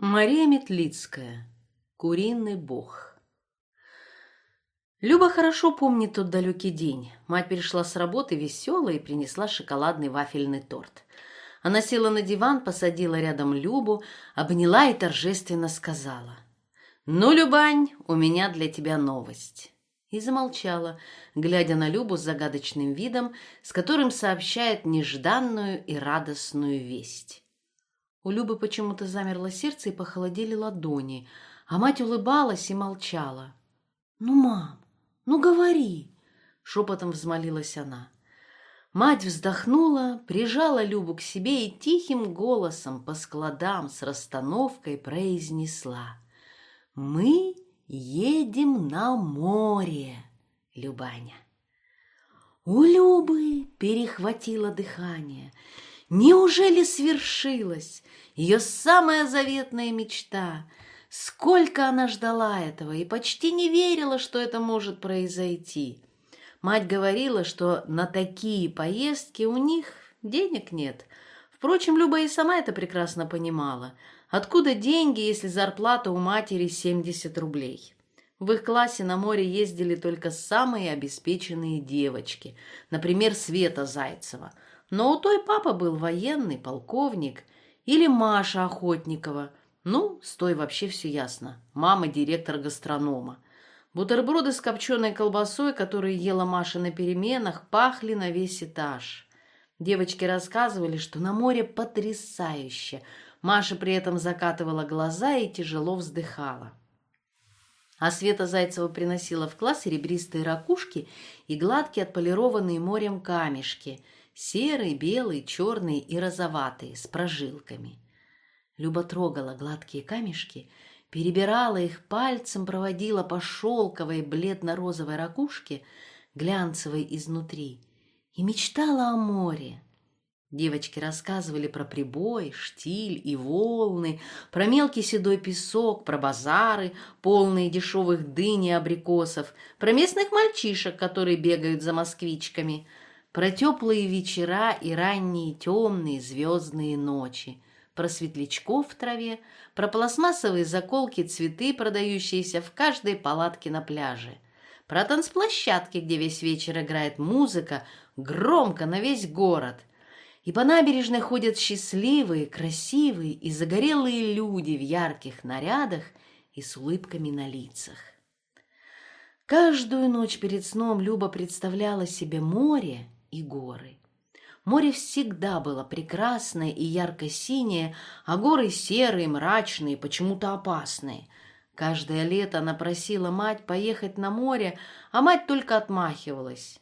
Мария Метлицкая. Куриный бог. Люба хорошо помнит тот далекий день. Мать пришла с работы веселая и принесла шоколадный вафельный торт. Она села на диван, посадила рядом Любу, обняла и торжественно сказала. «Ну, Любань, у меня для тебя новость». И замолчала, глядя на Любу с загадочным видом, с которым сообщает нежданную и радостную весть. У Любы почему-то замерло сердце и похолодели ладони, а мать улыбалась и молчала. «Ну, мам, ну говори!» — шепотом взмолилась она. Мать вздохнула, прижала Любу к себе и тихим голосом по складам с расстановкой произнесла. «Мы едем на море, Любаня». У Любы перехватило дыхание — Неужели свершилась ее самая заветная мечта? Сколько она ждала этого и почти не верила, что это может произойти. Мать говорила, что на такие поездки у них денег нет. Впрочем, Люба и сама это прекрасно понимала. Откуда деньги, если зарплата у матери 70 рублей? В их классе на море ездили только самые обеспеченные девочки, например, Света Зайцева – но у той папа был военный, полковник, или Маша Охотникова. Ну, с той вообще все ясно. Мама директор гастронома. Бутерброды с копченой колбасой, которые ела Маша на переменах, пахли на весь этаж. Девочки рассказывали, что на море потрясающе. Маша при этом закатывала глаза и тяжело вздыхала. А Света Зайцева приносила в класс серебристые ракушки и гладкие отполированные морем камешки – серый, белый, черный и розоватый, с прожилками. Люба трогала гладкие камешки, перебирала их пальцем, проводила по шелковой бледно-розовой ракушке, глянцевой изнутри, и мечтала о море. Девочки рассказывали про прибой, штиль и волны, про мелкий седой песок, про базары, полные дешевых дынь и абрикосов, про местных мальчишек, которые бегают за москвичками — про теплые вечера и ранние темные звездные ночи, про светлячков в траве, про пластмассовые заколки цветы, продающиеся в каждой палатке на пляже, про танцплощадки, где весь вечер играет музыка, громко на весь город. И по набережной ходят счастливые, красивые и загорелые люди в ярких нарядах и с улыбками на лицах. Каждую ночь перед сном Люба представляла себе море и горы. Море всегда было прекрасное и ярко-синее, а горы серые, мрачные, почему-то опасные. Каждое лето она просила мать поехать на море, а мать только отмахивалась.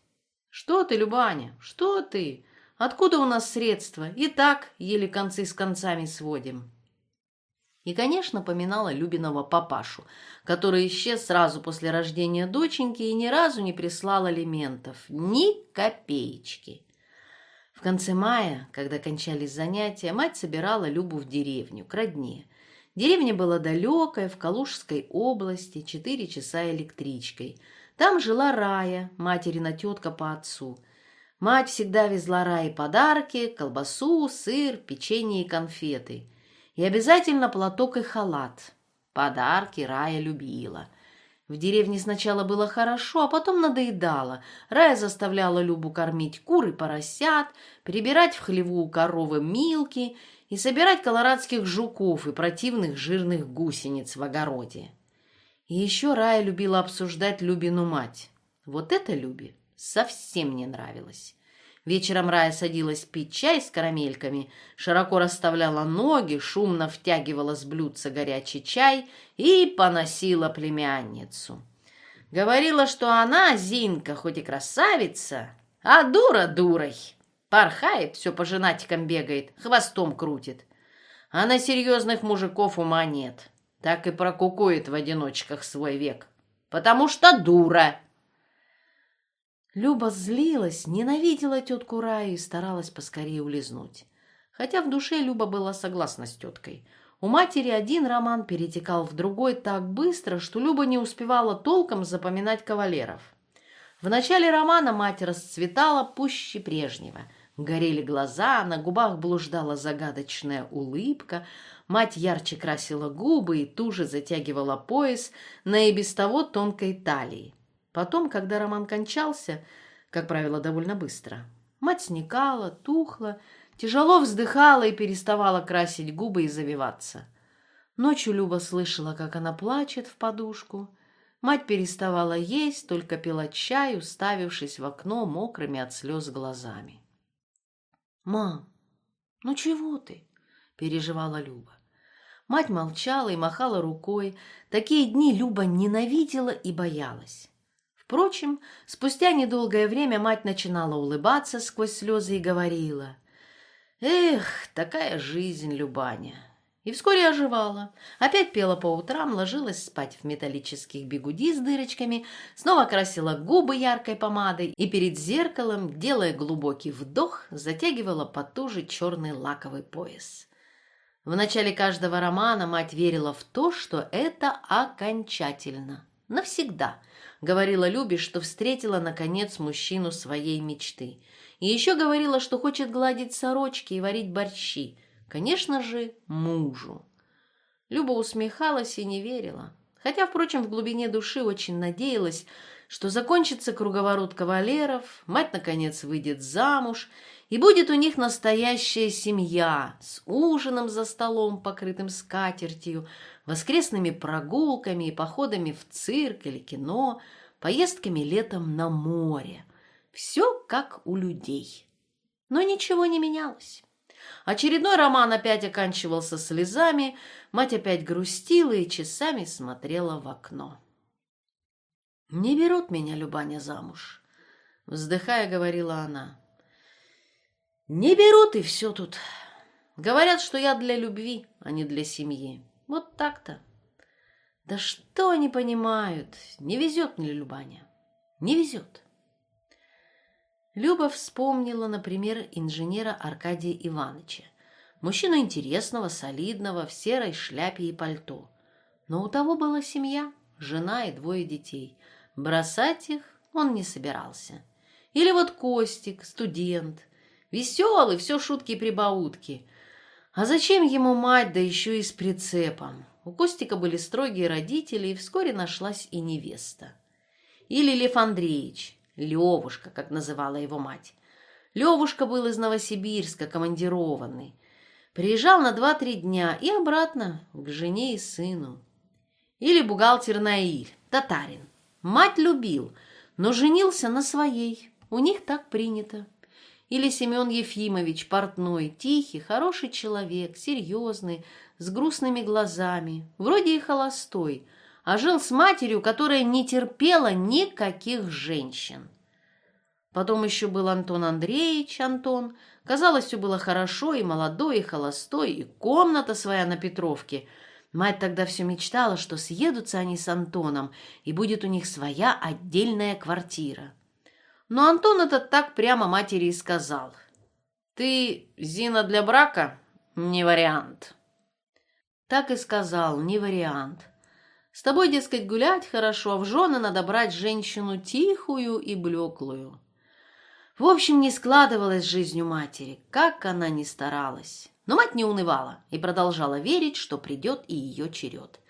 «Что ты, Любаня, что ты? Откуда у нас средства? И так еле концы с концами сводим». И, конечно, поминала Любиного папашу, который исчез сразу после рождения доченьки и ни разу не прислал алиментов. Ни копеечки. В конце мая, когда кончались занятия, мать собирала Любу в деревню, к родне. Деревня была далекая, в Калужской области, четыре часа электричкой. Там жила Рая, материна тетка по отцу. Мать всегда везла Рае подарки, колбасу, сыр, печенье и конфеты – и обязательно платок и халат. Подарки Рая любила. В деревне сначала было хорошо, а потом надоедало. Рая заставляла Любу кормить кур и поросят, прибирать в хлеву у коровы милки и собирать колорадских жуков и противных жирных гусениц в огороде. И еще Рая любила обсуждать Любину мать. Вот это Любе совсем не нравилось. Вечером Рая садилась пить чай с карамельками, широко расставляла ноги, шумно втягивала с блюдца горячий чай и поносила племянницу. Говорила, что она, Зинка, хоть и красавица, а дура дурой. Порхает, все по женатикам бегает, хвостом крутит. А на серьезных мужиков ума нет. Так и прокукует в одиночках свой век. Потому что дура. Люба злилась, ненавидела тетку Раю и старалась поскорее улизнуть. Хотя в душе Люба была согласна с теткой. У матери один роман перетекал в другой так быстро, что Люба не успевала толком запоминать кавалеров. В начале романа мать расцветала пуще прежнего. Горели глаза, на губах блуждала загадочная улыбка, мать ярче красила губы и туже затягивала пояс на и без того тонкой талии. Потом, когда роман кончался, как правило, довольно быстро, мать сникала, тухла, тяжело вздыхала и переставала красить губы и завиваться. Ночью Люба слышала, как она плачет в подушку. Мать переставала есть, только пила чай, уставившись в окно мокрыми от слез глазами. «Мам, ну чего ты?» — переживала Люба. Мать молчала и махала рукой. Такие дни Люба ненавидела и боялась. Впрочем, спустя недолгое время мать начинала улыбаться сквозь слезы и говорила. «Эх, такая жизнь, Любаня!» И вскоре оживала. Опять пела по утрам, ложилась спать в металлических бегуди с дырочками, снова красила губы яркой помадой и перед зеркалом, делая глубокий вдох, затягивала потуже черный лаковый пояс. В начале каждого романа мать верила в то, что это окончательно, навсегда. Говорила Любе, что встретила, наконец, мужчину своей мечты. И еще говорила, что хочет гладить сорочки и варить борщи – Конечно же, мужу. Люба усмехалась и не верила. Хотя, впрочем, в глубине души очень надеялась, что закончится круговорот кавалеров, мать, наконец, выйдет замуж, и будет у них настоящая семья с ужином за столом, покрытым скатертью, воскресными прогулками и походами в цирк или кино, поездками летом на море. Все как у людей. Но ничего не менялось. Очередной роман опять оканчивался слезами, мать опять грустила и часами смотрела в окно. «Не берут меня, Любаня, замуж», — вздыхая, говорила она. «Не берут, и все тут. Говорят, что я для любви, а не для семьи. Вот так-то. Да что они понимают? Не везет мне, Любаня, не везет». Люба вспомнила, например, инженера Аркадия Ивановича. Мужчину интересного, солидного, в серой шляпе и пальто. Но у того была семья, жена и двое детей. Бросать их он не собирался. Или вот Костик, студент. Веселый, все шутки и прибаутки. А зачем ему мать, да еще и с прицепом? У Костика были строгие родители, и вскоре нашлась и невеста. Или Лев Андреевич, Левушка, как называла его мать. Левушка был из Новосибирска, командированный. Приезжал на два-три дня и обратно к жене и сыну. Или бухгалтер Наиль, татарин. Мать любил, но женился на своей. У них так принято. Или Семен Ефимович, портной, тихий, хороший человек, серьезный, с грустными глазами, вроде и холостой, а жил с матерью, которая не терпела никаких женщин. Потом еще был Антон Андреевич, Антон. Казалось, все было хорошо, и молодой, и холостой, и комната своя на Петровке. Мать тогда все мечтала, что съедутся они с Антоном, и будет у них своя отдельная квартира. Но Антон этот так прямо матери и сказал. «Ты, Зина, для брака? Не вариант». Так и сказал, не вариант. С тобой, дескать, гулять хорошо, а в жены надо брать женщину тихую и блеклую. В общем, не складывалась жизнь у матери, как она ни старалась. Но мать не унывала и продолжала верить, что придет и ее черед.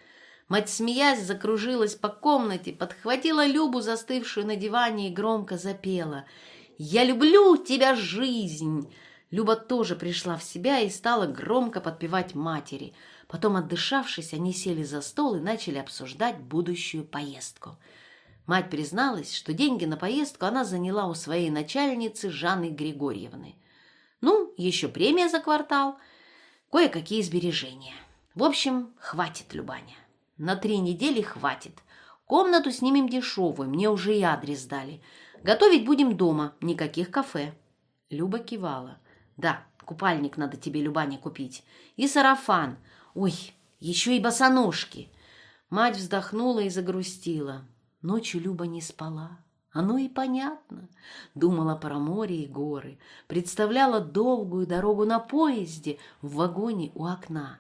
Мать, смеясь, закружилась по комнате, подхватила Любу, застывшую на диване, и громко запела «Я люблю тебя, жизнь!» Люба тоже пришла в себя и стала громко подпевать матери – Потом, отдышавшись, они сели за стол и начали обсуждать будущую поездку. Мать призналась, что деньги на поездку она заняла у своей начальницы Жанны Григорьевны. Ну, еще премия за квартал, кое-какие сбережения. В общем, хватит, Любаня. На три недели хватит. Комнату снимем дешевую, мне уже и адрес дали. Готовить будем дома, никаких кафе. Люба кивала. Да, купальник надо тебе, Любаня, купить. И сарафан. Ой, еще и босоножки. Мать вздохнула и загрустила. Ночью Люба не спала. Оно и понятно. Думала про море и горы. Представляла долгую дорогу на поезде в вагоне у окна.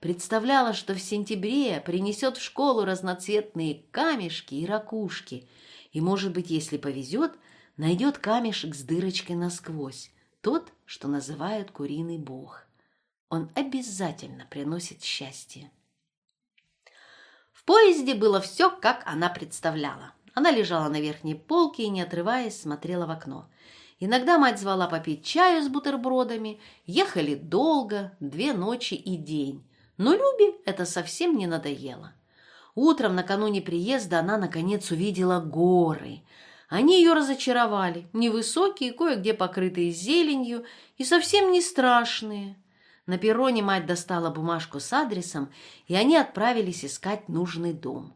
Представляла, что в сентябре принесет в школу разноцветные камешки и ракушки. И, может быть, если повезет, найдет камешек с дырочкой насквозь. тот, что называют куриный бог. Он обязательно приносит счастье. В поезде было все, как она представляла. Она лежала на верхней полке и, не отрываясь, смотрела в окно. Иногда мать звала попить чаю с бутербродами. Ехали долго, две ночи и день. Но Любе это совсем не надоело. Утром накануне приезда она, наконец, увидела горы. Они ее разочаровали. Невысокие, кое-где покрытые зеленью и совсем не страшные. На перроне мать достала бумажку с адресом, и они отправились искать нужный дом.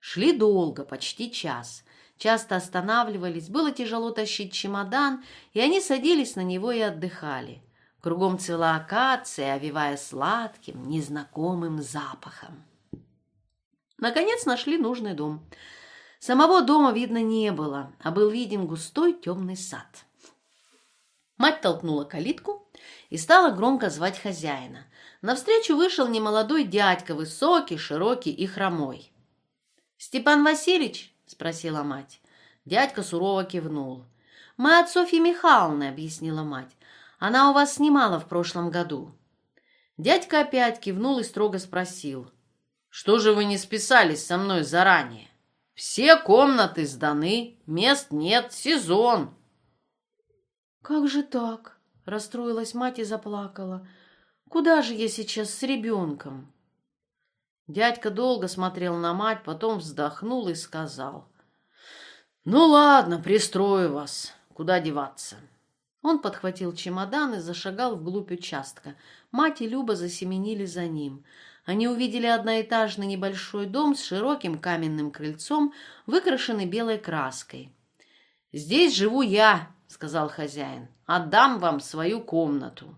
Шли долго, почти час. Часто останавливались, было тяжело тащить чемодан, и они садились на него и отдыхали. Кругом цвела акация, овивая сладким, незнакомым запахом. Наконец нашли нужный дом. Самого дома видно не было, а был виден густой темный сад. Мать толкнула калитку и стала громко звать хозяина. Навстречу вышел немолодой дядька, высокий, широкий и хромой. «Степан Васильевич?» — спросила мать. Дядька сурово кивнул. «Мы от Софьи Михайловны», — объяснила мать. «Она у вас снимала в прошлом году». Дядька опять кивнул и строго спросил. «Что же вы не списались со мной заранее? Все комнаты сданы, мест нет, сезон». «Как же так?» — расстроилась мать и заплакала. «Куда же я сейчас с ребенком?» Дядька долго смотрел на мать, потом вздохнул и сказал. «Ну ладно, пристрою вас. Куда деваться?» Он подхватил чемодан и зашагал вглубь участка. Мать и Люба засеменили за ним. Они увидели одноэтажный небольшой дом с широким каменным крыльцом, выкрашенный белой краской. «Здесь живу я», — сказал хозяин. «Отдам вам свою комнату».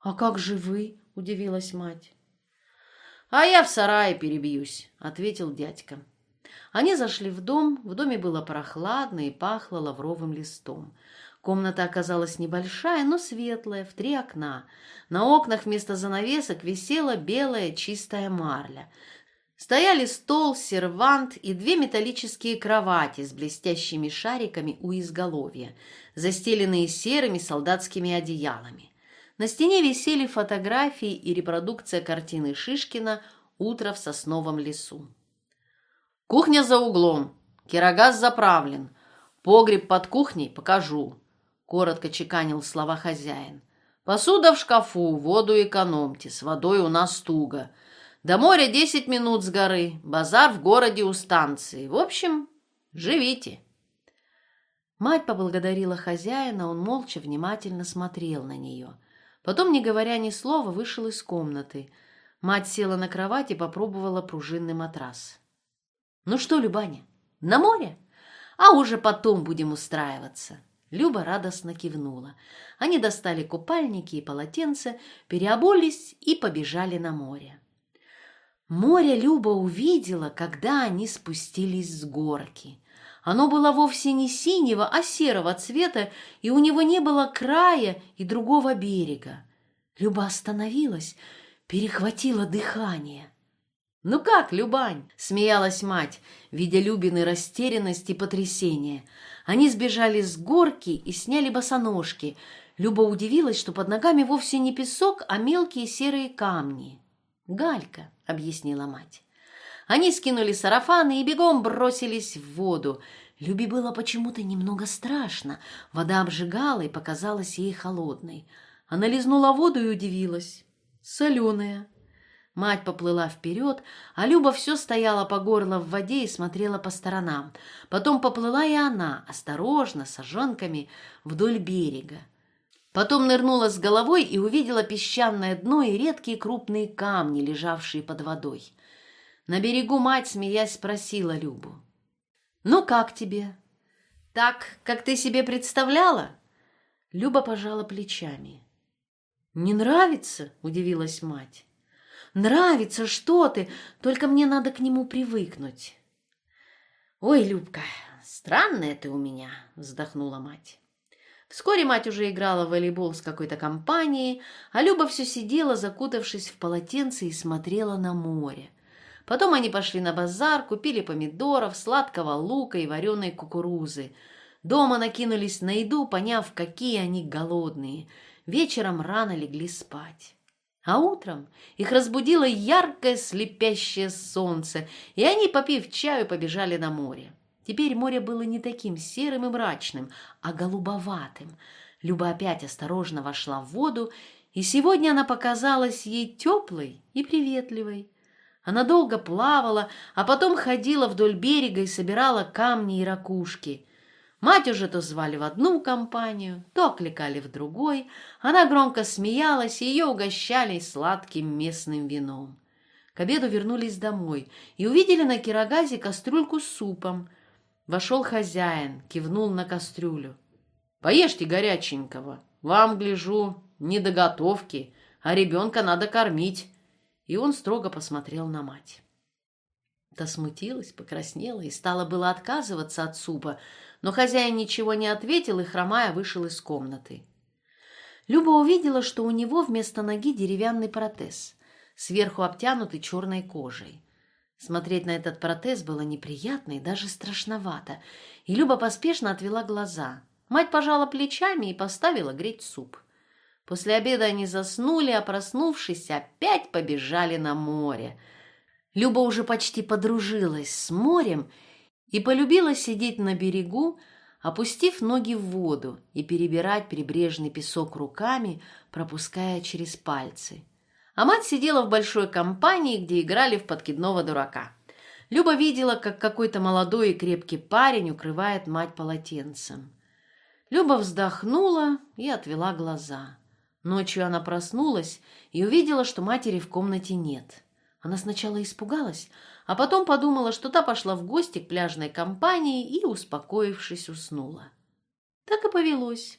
«А как же вы?» — удивилась мать. «А я в сарае перебьюсь», — ответил дядька. Они зашли в дом, в доме было прохладно и пахло лавровым листом. Комната оказалась небольшая, но светлая, в три окна. На окнах вместо занавесок висела белая чистая марля. Стояли стол, сервант и две металлические кровати с блестящими шариками у изголовья, застеленные серыми солдатскими одеялами. На стене висели фотографии и репродукция картины Шишкина «Утро в сосновом лесу». «Кухня за углом, кирогаз заправлен, погреб под кухней покажу», — коротко чеканил слова хозяин. «Посуда в шкафу, воду экономьте, с водой у нас туго. До моря десять минут с горы, базар в городе у станции. В общем, живите». Мать поблагодарила хозяина, он молча внимательно смотрел на нее. Потом, не говоря ни слова, вышел из комнаты. Мать села на кровать и попробовала пружинный матрас. «Ну что, Любаня, на море? А уже потом будем устраиваться». Люба радостно кивнула. Они достали купальники и полотенца, переобулись и побежали на море. Море Люба увидела, когда они спустились с горки. Оно было вовсе не синего, а серого цвета, и у него не было края и другого берега. Люба остановилась, перехватила дыхание. «Ну как, Любань?» — смеялась мать, видя Любины растерянность и потрясение. Они сбежали с горки и сняли босоножки. Люба удивилась, что под ногами вовсе не песок, а мелкие серые камни. «Галька», — объяснила мать. Они скинули сарафаны и бегом бросились в воду. Любе было почему-то немного страшно. Вода обжигала и показалась ей холодной. Она лизнула воду и удивилась. Соленая. Мать поплыла вперед, а Люба все стояла по горло в воде и смотрела по сторонам. Потом поплыла и она, осторожно, с ожонками, вдоль берега. Потом нырнула с головой и увидела песчаное дно и редкие крупные камни, лежавшие под водой. На берегу мать, смеясь, спросила Любу. «Ну, как тебе?» «Так, как ты себе представляла?» Люба пожала плечами. «Не нравится?» — удивилась мать. «Нравится, что ты! Только мне надо к нему привыкнуть». «Ой, Любка, странная ты у меня!» — вздохнула мать. Вскоре мать уже играла в волейбол с какой-то компанией, а Люба все сидела, закутавшись в полотенце, и смотрела на море. Потом они пошли на базар, купили помидоров, сладкого лука и вареной кукурузы. Дома накинулись на еду, поняв, какие они голодные. Вечером рано легли спать. А утром их разбудило яркое слепящее солнце, и они, попив чаю, побежали на море. Теперь море было не таким серым и мрачным, а голубоватым. Люба опять осторожно вошла в воду, и сегодня она показалась ей теплой и приветливой. Она долго плавала, а потом ходила вдоль берега и собирала камни и ракушки. Мать уже то звали в одну компанию, то окликали в другой. Она громко смеялась, и ее угощали сладким местным вином. К обеду вернулись домой и увидели на кирогазе кастрюльку с супом. Вошел хозяин, кивнул на кастрюлю. «Поешьте горяченького. Вам, гляжу, не до готовки, а ребенка надо кормить» и он строго посмотрел на мать. Та смутилась, покраснела и стала было отказываться от супа, но хозяин ничего не ответил и, хромая, вышел из комнаты. Люба увидела, что у него вместо ноги деревянный протез, сверху обтянутый черной кожей. Смотреть на этот протез было неприятно и даже страшновато, и Люба поспешно отвела глаза. Мать пожала плечами и поставила греть суп. После обеда они заснули, а проснувшись, опять побежали на море. Люба уже почти подружилась с морем и полюбила сидеть на берегу, опустив ноги в воду и перебирать прибрежный песок руками, пропуская через пальцы. А мать сидела в большой компании, где играли в подкидного дурака. Люба видела, как какой-то молодой и крепкий парень укрывает мать полотенцем. Люба вздохнула и отвела глаза. Ночью она проснулась и увидела, что матери в комнате нет. Она сначала испугалась, а потом подумала, что та пошла в гости к пляжной компании и, успокоившись, уснула. Так и повелось.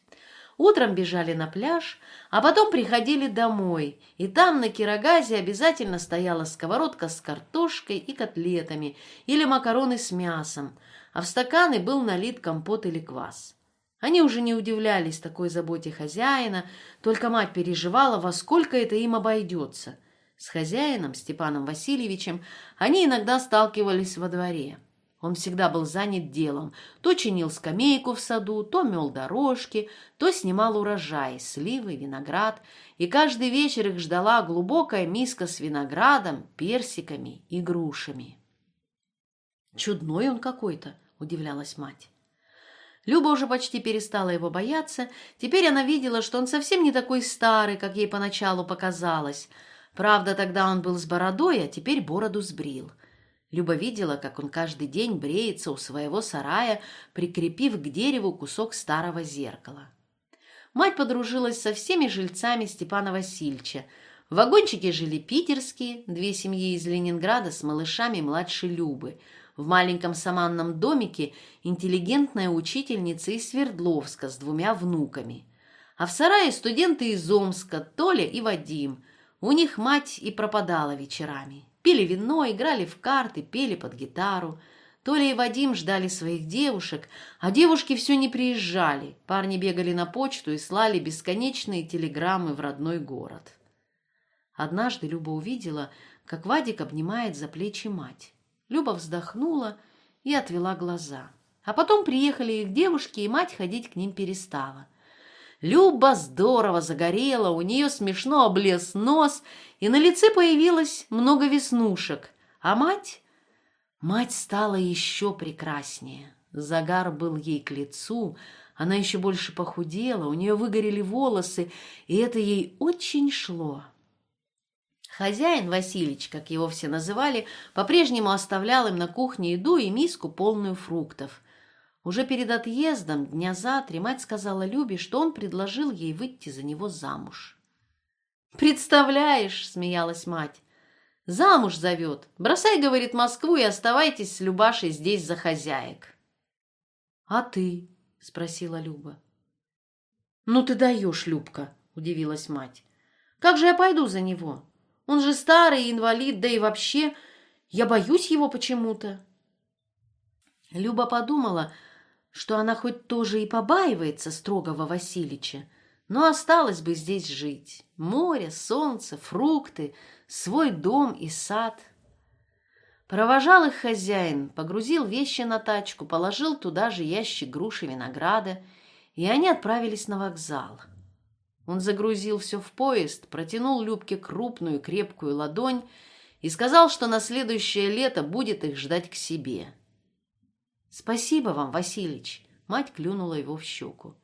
Утром бежали на пляж, а потом приходили домой, и там на кирогазе обязательно стояла сковородка с картошкой и котлетами или макароны с мясом, а в стаканы был налит компот или квас. Они уже не удивлялись такой заботе хозяина, только мать переживала, во сколько это им обойдется. С хозяином, Степаном Васильевичем, они иногда сталкивались во дворе. Он всегда был занят делом. То чинил скамейку в саду, то мел дорожки, то снимал урожай, сливы, виноград. И каждый вечер их ждала глубокая миска с виноградом, персиками и грушами. «Чудной он какой-то», — удивлялась мать. Люба уже почти перестала его бояться. Теперь она видела, что он совсем не такой старый, как ей поначалу показалось. Правда, тогда он был с бородой, а теперь бороду сбрил. Люба видела, как он каждый день бреется у своего сарая, прикрепив к дереву кусок старого зеркала. Мать подружилась со всеми жильцами Степана Васильевича. В вагончике жили питерские, две семьи из Ленинграда с малышами младшей Любы – в маленьком саманном домике интеллигентная учительница из Свердловска с двумя внуками. А в сарае студенты из Омска, Толя и Вадим. У них мать и пропадала вечерами. Пили вино, играли в карты, пели под гитару. Толя и Вадим ждали своих девушек, а девушки все не приезжали. Парни бегали на почту и слали бесконечные телеграммы в родной город. Однажды Люба увидела, как Вадик обнимает за плечи мать. Люба вздохнула и отвела глаза. А потом приехали их девушки, и мать ходить к ним перестала. Люба здорово загорела, у нее смешно облез нос, и на лице появилось много веснушек. А мать? Мать стала еще прекраснее. Загар был ей к лицу, она еще больше похудела, у нее выгорели волосы, и это ей очень шло. Хозяин Васильич, как его все называли, по-прежнему оставлял им на кухне еду и миску, полную фруктов. Уже перед отъездом, дня за три, мать сказала Любе, что он предложил ей выйти за него замуж. «Представляешь!» — смеялась мать. «Замуж зовет. Бросай, — говорит, — Москву и оставайтесь с Любашей здесь за хозяек». «А ты?» — спросила Люба. «Ну ты даешь, Любка!» — удивилась мать. «Как же я пойду за него?» Он же старый, инвалид, да и вообще я боюсь его почему-то. Люба подумала, что она хоть тоже и побаивается строгого Василича, но осталось бы здесь жить. Море, солнце, фрукты, свой дом и сад. Провожал их хозяин, погрузил вещи на тачку, положил туда же ящик груши винограда, и они отправились на вокзал. Он загрузил все в поезд, протянул Любке крупную крепкую ладонь и сказал, что на следующее лето будет их ждать к себе. «Спасибо вам, Василич!» Мать клюнула его в щеку.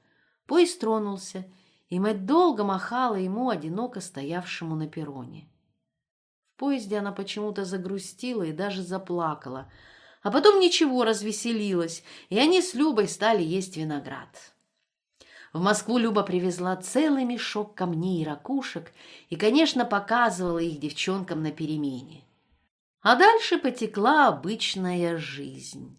Поезд тронулся, и мать долго махала ему, одиноко стоявшему на перроне. В поезде она почему-то загрустила и даже заплакала, а потом ничего, развеселилась, и они с Любой стали есть виноград. В Москву Люба привезла целый мешок камней и ракушек и, конечно, показывала их девчонкам на перемене. А дальше потекла обычная жизнь.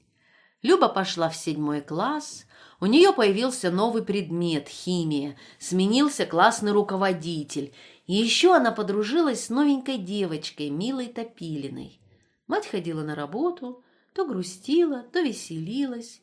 Люба пошла в седьмой класс, у нее появился новый предмет – химия, сменился классный руководитель, и еще она подружилась с новенькой девочкой, Милой Топилиной. Мать ходила на работу, то грустила, то веселилась,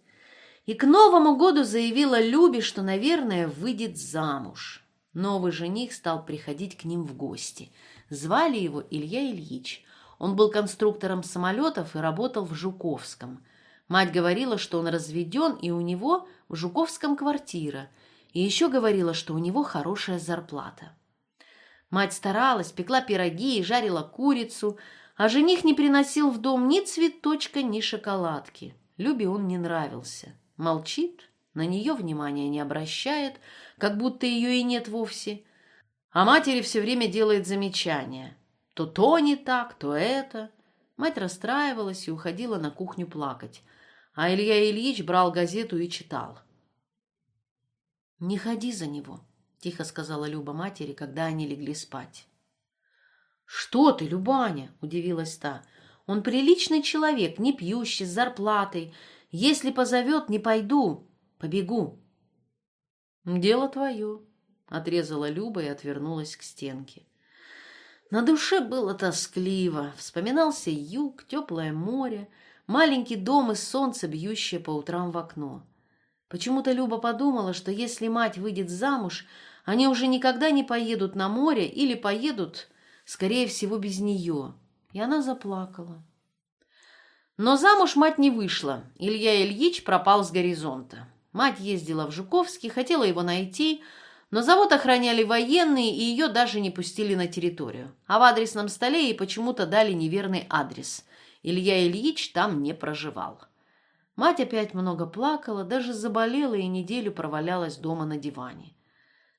и к Новому году заявила Любе, что, наверное, выйдет замуж. Новый жених стал приходить к ним в гости. Звали его Илья Ильич. Он был конструктором самолетов и работал в Жуковском. Мать говорила, что он разведен, и у него в Жуковском квартира. И еще говорила, что у него хорошая зарплата. Мать старалась, пекла пироги и жарила курицу, а жених не приносил в дом ни цветочка, ни шоколадки. Любе он не нравился молчит, на нее внимания не обращает, как будто ее и нет вовсе. А матери все время делает замечания. То то не так, то это. Мать расстраивалась и уходила на кухню плакать. А Илья Ильич брал газету и читал. «Не ходи за него», — тихо сказала Люба матери, когда они легли спать. «Что ты, Любаня?» — удивилась та. «Он приличный человек, не пьющий, с зарплатой. Если позовет, не пойду, побегу. Дело твое, отрезала Люба и отвернулась к стенке. На душе было тоскливо. Вспоминался юг, теплое море, маленький дом и солнце, бьющее по утрам в окно. Почему-то Люба подумала, что если мать выйдет замуж, они уже никогда не поедут на море или поедут, скорее всего, без нее. И она заплакала. Но замуж мать не вышла. Илья Ильич пропал с горизонта. Мать ездила в Жуковский, хотела его найти, но завод охраняли военные, и ее даже не пустили на территорию. А в адресном столе ей почему-то дали неверный адрес. Илья Ильич там не проживал. Мать опять много плакала, даже заболела и неделю провалялась дома на диване.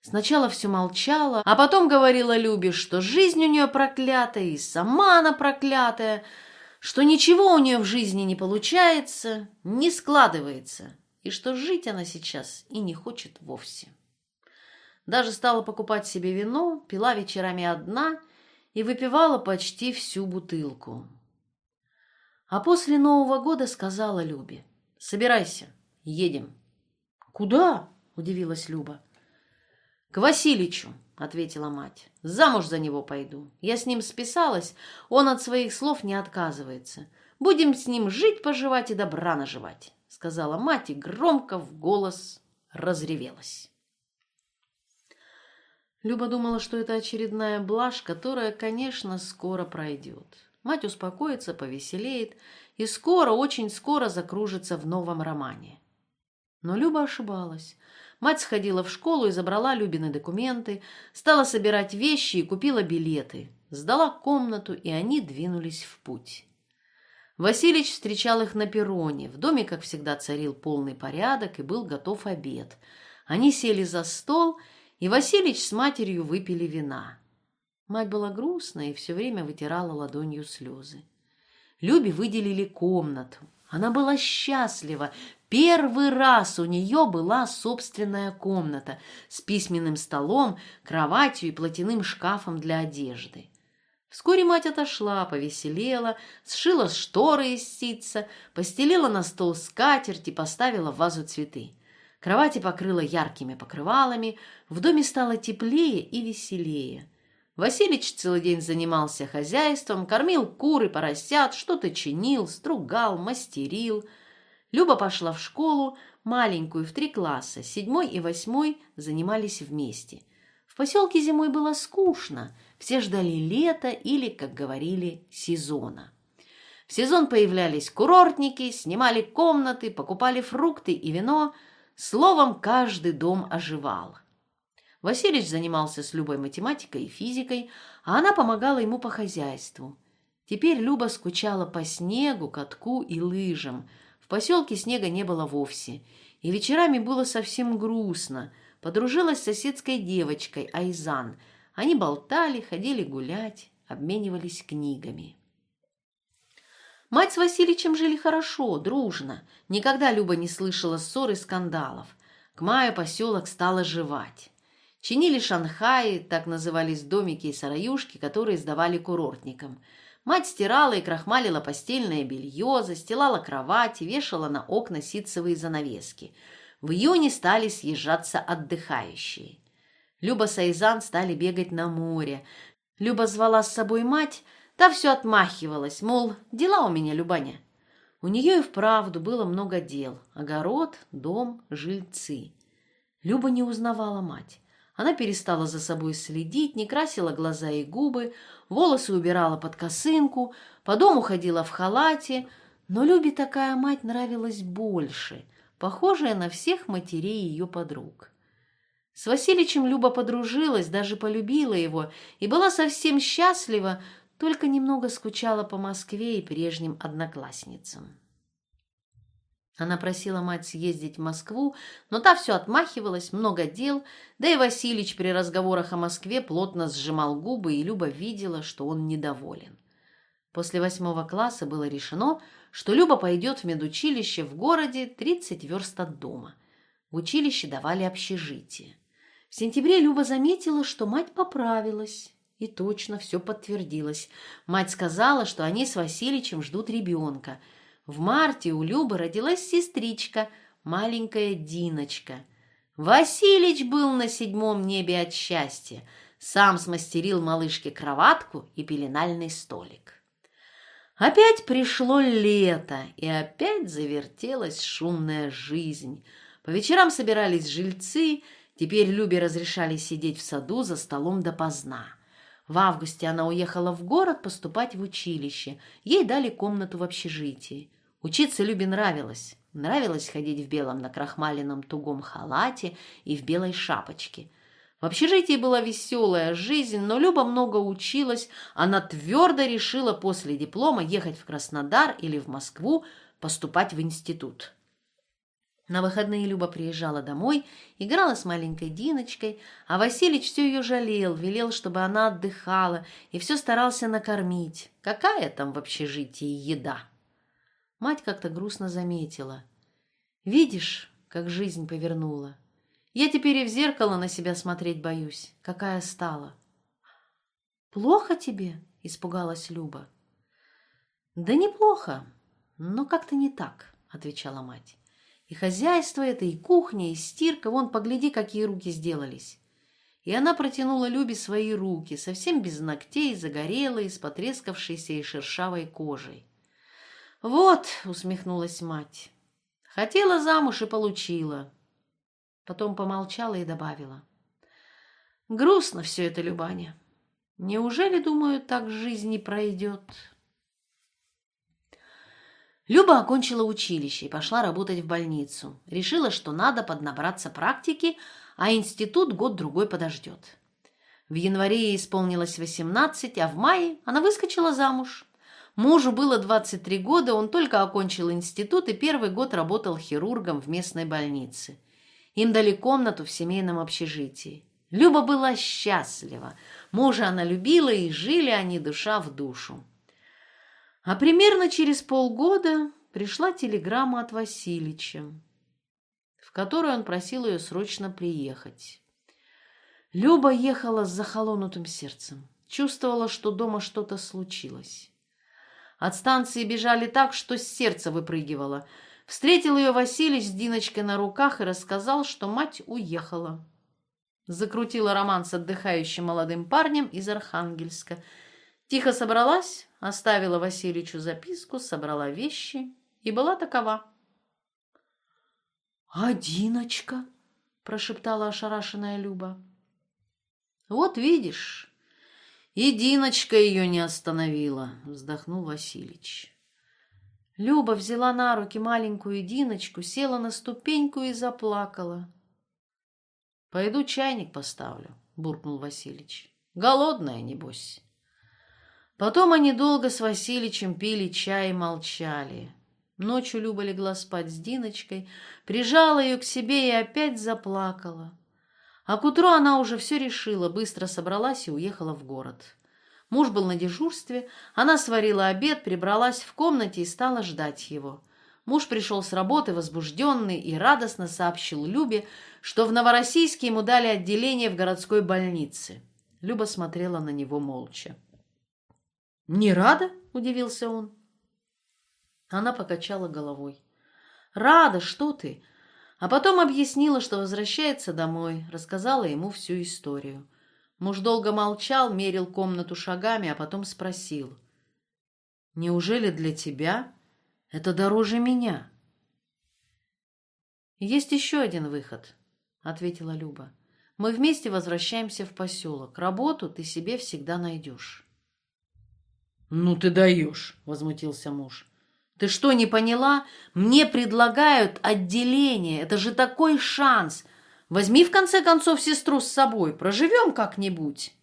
Сначала все молчала, а потом говорила Любе, что жизнь у нее проклятая, и сама она проклятая – что ничего у нее в жизни не получается, не складывается, и что жить она сейчас и не хочет вовсе. Даже стала покупать себе вино, пила вечерами одна и выпивала почти всю бутылку. А после Нового года сказала Любе, «Собирайся, едем». «Куда?» – удивилась Люба. «К Василичу», ответила мать. Замуж за него пойду. Я с ним списалась, он от своих слов не отказывается. Будем с ним жить, поживать и добра наживать, сказала мать и громко в голос разревелась. Люба думала, что это очередная блажь, которая, конечно, скоро пройдет. Мать успокоится, повеселеет и скоро, очень скоро закружится в новом романе. Но Люба ошибалась. Мать сходила в школу и забрала Любины документы, стала собирать вещи и купила билеты. Сдала комнату, и они двинулись в путь. Василич встречал их на перроне. В доме, как всегда, царил полный порядок и был готов обед. Они сели за стол, и Василич с матерью выпили вина. Мать была грустная и все время вытирала ладонью слезы. Любе выделили комнату. Она была счастлива, Первый раз у нее была собственная комната с письменным столом, кроватью и платяным шкафом для одежды. Вскоре мать отошла, повеселела, сшила шторы из ситца, постелила на стол скатерть и поставила в вазу цветы. Кровати покрыла яркими покрывалами, в доме стало теплее и веселее. Василич целый день занимался хозяйством, кормил кур и поросят, что-то чинил, стругал, мастерил – Люба пошла в школу, маленькую, в три класса. Седьмой и восьмой занимались вместе. В поселке зимой было скучно. Все ждали лета или, как говорили, сезона. В сезон появлялись курортники, снимали комнаты, покупали фрукты и вино. Словом, каждый дом оживал. Василич занимался с Любой математикой и физикой, а она помогала ему по хозяйству. Теперь Люба скучала по снегу, катку и лыжам. В поселке снега не было вовсе, и вечерами было совсем грустно. Подружилась с соседской девочкой Айзан. Они болтали, ходили гулять, обменивались книгами. Мать с Васильичем жили хорошо, дружно. Никогда Люба не слышала ссор и скандалов. К маю поселок стал оживать. Чинили шанхаи, так назывались домики и сараюшки, которые сдавали курортникам. Мать стирала и крахмалила постельное белье, застилала кровати, вешала на окна ситцевые занавески. В июне стали съезжаться отдыхающие. Люба с стали бегать на море. Люба звала с собой мать, та все отмахивалась, мол, дела у меня, Любаня. У нее и вправду было много дел. Огород, дом, жильцы. Люба не узнавала мать. Она перестала за собой следить, не красила глаза и губы, волосы убирала под косынку, по дому ходила в халате, но Любе такая мать нравилась больше, похожая на всех матерей ее подруг. С Василичем Люба подружилась, даже полюбила его и была совсем счастлива, только немного скучала по Москве и прежним одноклассницам. Она просила мать съездить в Москву, но та все отмахивалась, много дел, да и Василич при разговорах о Москве плотно сжимал губы, и Люба видела, что он недоволен. После восьмого класса было решено, что Люба пойдет в медучилище в городе 30 верст от дома. В училище давали общежитие. В сентябре Люба заметила, что мать поправилась. И точно все подтвердилось. Мать сказала, что они с Василичем ждут ребенка – в марте у Любы родилась сестричка, маленькая Диночка. Василич был на седьмом небе от счастья. Сам смастерил малышке кроватку и пеленальный столик. Опять пришло лето, и опять завертелась шумная жизнь. По вечерам собирались жильцы, теперь Любе разрешали сидеть в саду за столом допоздна. В августе она уехала в город поступать в училище. Ей дали комнату в общежитии. Учиться Любе нравилось. Нравилось ходить в белом накрахмаленном тугом халате и в белой шапочке. В общежитии была веселая жизнь, но Люба много училась. Она твердо решила после диплома ехать в Краснодар или в Москву поступать в институт. На выходные Люба приезжала домой, играла с маленькой Диночкой, а Василич все ее жалел, велел, чтобы она отдыхала и все старался накормить. Какая там в общежитии еда? Мать как-то грустно заметила. «Видишь, как жизнь повернула. Я теперь и в зеркало на себя смотреть боюсь. Какая стала». «Плохо тебе?» — испугалась Люба. «Да неплохо, но как-то не так», — отвечала мать. «И хозяйство это, и кухня, и стирка, вон, погляди, какие руки сделались». И она протянула Любе свои руки, совсем без ногтей, загорелые, с потрескавшейся и шершавой кожей. «Вот», — усмехнулась мать, — «хотела замуж и получила». Потом помолчала и добавила. «Грустно все это, Любаня. Неужели, думаю, так жизнь не пройдет?» Люба окончила училище и пошла работать в больницу. Решила, что надо поднабраться практики, а институт год-другой подождет. В январе ей исполнилось 18, а в мае она выскочила замуж. Мужу было 23 года, он только окончил институт и первый год работал хирургом в местной больнице. Им дали комнату в семейном общежитии. Люба была счастлива. Мужа она любила, и жили они душа в душу. А примерно через полгода пришла телеграмма от Васильича, в которой он просил ее срочно приехать. Люба ехала с захолонутым сердцем, чувствовала, что дома что-то случилось. От станции бежали так, что с сердца выпрыгивало. Встретил ее Василий с Диночкой на руках и рассказал, что мать уехала. Закрутила роман с отдыхающим молодым парнем из Архангельска. Тихо собралась, оставила Васильичу записку, собрала вещи и была такова. «А Диночка?» – прошептала ошарашенная Люба. «Вот видишь, «И Диночка ее не остановила», — вздохнул Василич. Люба взяла на руки маленькую Диночку, села на ступеньку и заплакала. «Пойду чайник поставлю», — буркнул Василич. «Голодная, небось». Потом они долго с Василичем пили чай и молчали. Ночью Люба легла спать с Диночкой, прижала ее к себе и опять заплакала. А к утру она уже все решила, быстро собралась и уехала в город. Муж был на дежурстве, она сварила обед, прибралась в комнате и стала ждать его. Муж пришел с работы возбужденный и радостно сообщил Любе, что в Новороссийске ему дали отделение в городской больнице. Люба смотрела на него молча. «Не рада?» — удивился он. Она покачала головой. «Рада, что ты?» А потом объяснила, что возвращается домой, рассказала ему всю историю. Муж долго молчал, мерил комнату шагами, а потом спросил. «Неужели для тебя это дороже меня?» «Есть еще один выход», — ответила Люба. «Мы вместе возвращаемся в поселок. Работу ты себе всегда найдешь». «Ну ты даешь!» — возмутился муж. «Ты что, не поняла? Мне предлагают отделение. Это же такой шанс. Возьми, в конце концов, сестру с собой. Проживем как-нибудь».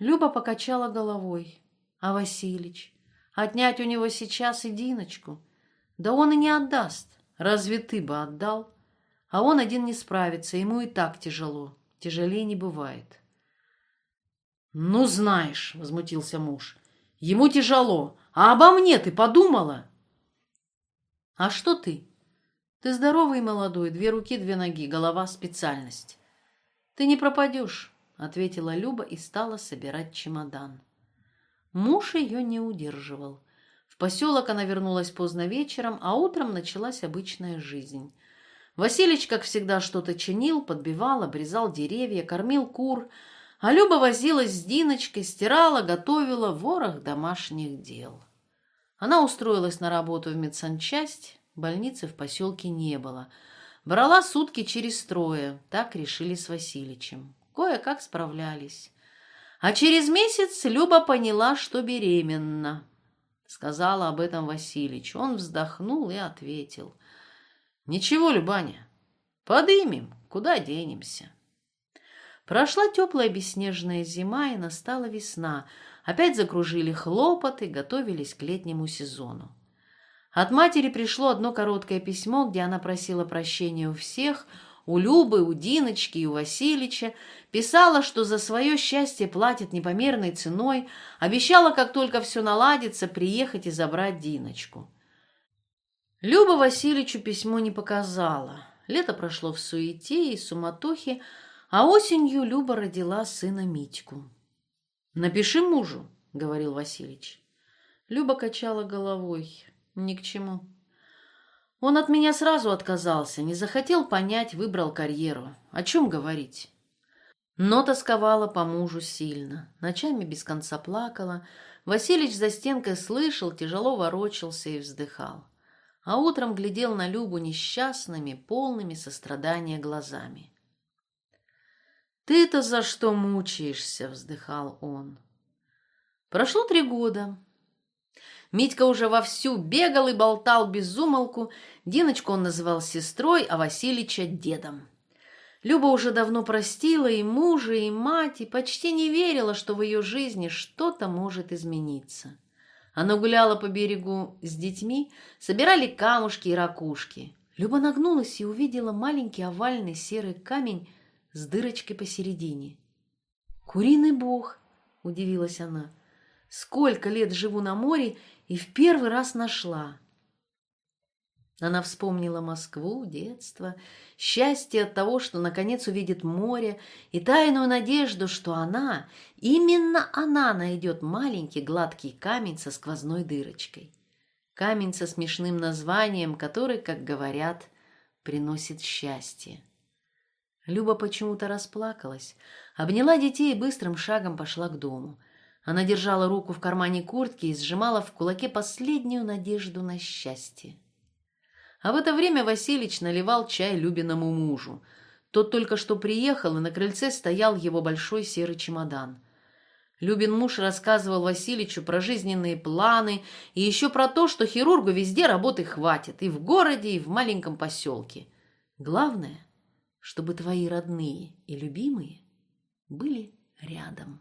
Люба покачала головой. «А Василич? Отнять у него сейчас и Диночку? Да он и не отдаст. Разве ты бы отдал? А он один не справится, ему и так тяжело. Тяжелее не бывает». «Ну, знаешь», — возмутился муж, Ему тяжело. А обо мне ты подумала? А что ты? Ты здоровый и молодой, две руки, две ноги, голова — специальность. Ты не пропадешь, — ответила Люба и стала собирать чемодан. Муж ее не удерживал. В поселок она вернулась поздно вечером, а утром началась обычная жизнь. Василич, как всегда, что-то чинил, подбивал, обрезал деревья, кормил кур — а Люба возилась с Диночкой, стирала, готовила ворох домашних дел. Она устроилась на работу в медсанчасть, больницы в поселке не было. Брала сутки через трое, так решили с Василичем. Кое-как справлялись. А через месяц Люба поняла, что беременна. Сказала об этом Василич. Он вздохнул и ответил. «Ничего, Любаня, подымем, куда денемся?» Прошла теплая бесснежная зима, и настала весна. Опять закружили хлопоты, готовились к летнему сезону. От матери пришло одно короткое письмо, где она просила прощения у всех, у Любы, у Диночки и у Василича, писала, что за свое счастье платит непомерной ценой, обещала, как только все наладится, приехать и забрать Диночку. Люба Васильевичу письмо не показала. Лето прошло в суете и суматохе, а осенью Люба родила сына Митьку. «Напиши мужу», — говорил Василич. Люба качала головой. «Ни к чему». Он от меня сразу отказался, не захотел понять, выбрал карьеру. О чем говорить? Но тосковала по мужу сильно. Ночами без конца плакала. Василич за стенкой слышал, тяжело ворочался и вздыхал. А утром глядел на Любу несчастными, полными сострадания глазами. «Ты-то за что мучаешься?» — вздыхал он. Прошло три года. Митька уже вовсю бегал и болтал без умолку. Диночку он называл сестрой, а Василича — дедом. Люба уже давно простила и мужа, и мать, и почти не верила, что в ее жизни что-то может измениться. Она гуляла по берегу с детьми, собирали камушки и ракушки. Люба нагнулась и увидела маленький овальный серый камень с дырочкой посередине. «Куриный бог!» — удивилась она. «Сколько лет живу на море и в первый раз нашла!» Она вспомнила Москву, детство, счастье от того, что наконец увидит море, и тайную надежду, что она, именно она найдет маленький гладкий камень со сквозной дырочкой. Камень со смешным названием, который, как говорят, приносит счастье. Люба почему-то расплакалась, обняла детей и быстрым шагом пошла к дому. Она держала руку в кармане куртки и сжимала в кулаке последнюю надежду на счастье. А в это время Василич наливал чай Любиному мужу. Тот только что приехал, и на крыльце стоял его большой серый чемодан. Любин муж рассказывал Васильичу про жизненные планы и еще про то, что хирургу везде работы хватит, и в городе, и в маленьком поселке. Главное, чтобы твои родные и любимые были рядом.